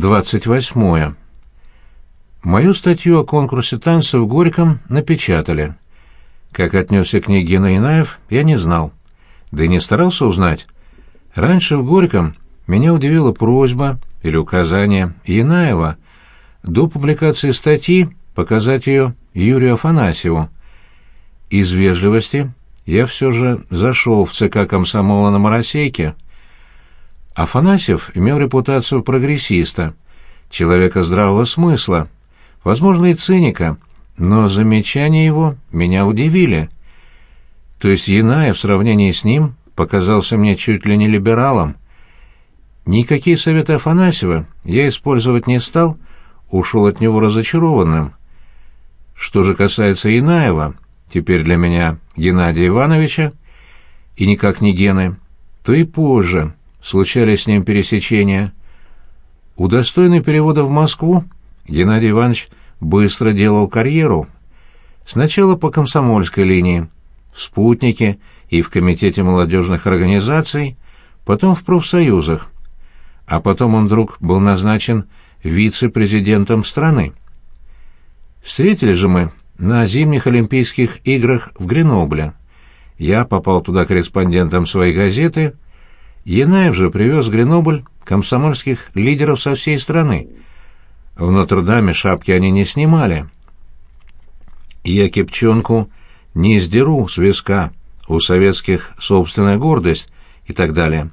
28. Мою статью о конкурсе танцев в Горьком напечатали. Как отнесся к ней Гена Инаев, я не знал. Да и не старался узнать. Раньше в Горьком меня удивила просьба или указание Янаева до публикации статьи показать ее Юрию Афанасьеву. Из вежливости я все же зашел в ЦК комсомола на Моросейке — Афанасьев имел репутацию прогрессиста, человека здравого смысла, возможно, и циника, но замечания его меня удивили. То есть Янаев в сравнении с ним показался мне чуть ли не либералом. Никакие советы Афанасьева я использовать не стал, ушел от него разочарованным. Что же касается Янаева, теперь для меня Геннадия Ивановича, и никак не Гены, то и позже — случались с ним пересечения. Удостоенный перевода в Москву, Геннадий Иванович быстро делал карьеру. Сначала по комсомольской линии, в «Спутнике» и в Комитете молодежных организаций, потом в профсоюзах. А потом он вдруг был назначен вице-президентом страны. Встретили же мы на зимних Олимпийских играх в Гренобле. Я попал туда корреспондентом своей газеты — Янаев же привез в Гренобль комсомольских лидеров со всей страны. В Нотр-Даме шапки они не снимали. Я кипчонку не сдеру с виска, у советских собственная гордость и так далее.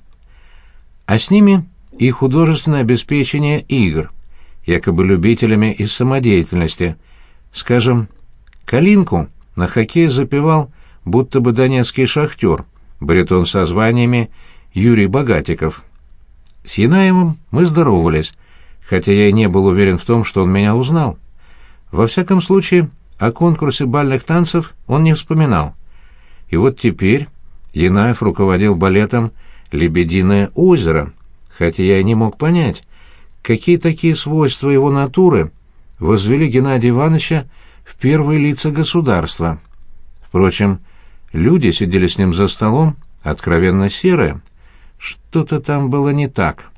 А с ними и художественное обеспечение игр, якобы любителями из самодеятельности. Скажем, Калинку на хоккей запевал будто бы донецкий шахтер, баритон со званиями Юрий Богатиков. С Янаевым мы здоровались, хотя я и не был уверен в том, что он меня узнал. Во всяком случае, о конкурсе бальных танцев он не вспоминал. И вот теперь Янаев руководил балетом «Лебединое озеро», хотя я и не мог понять, какие такие свойства его натуры возвели Геннадия Ивановича в первые лица государства. Впрочем, люди сидели с ним за столом, откровенно серые — что-то там было не так.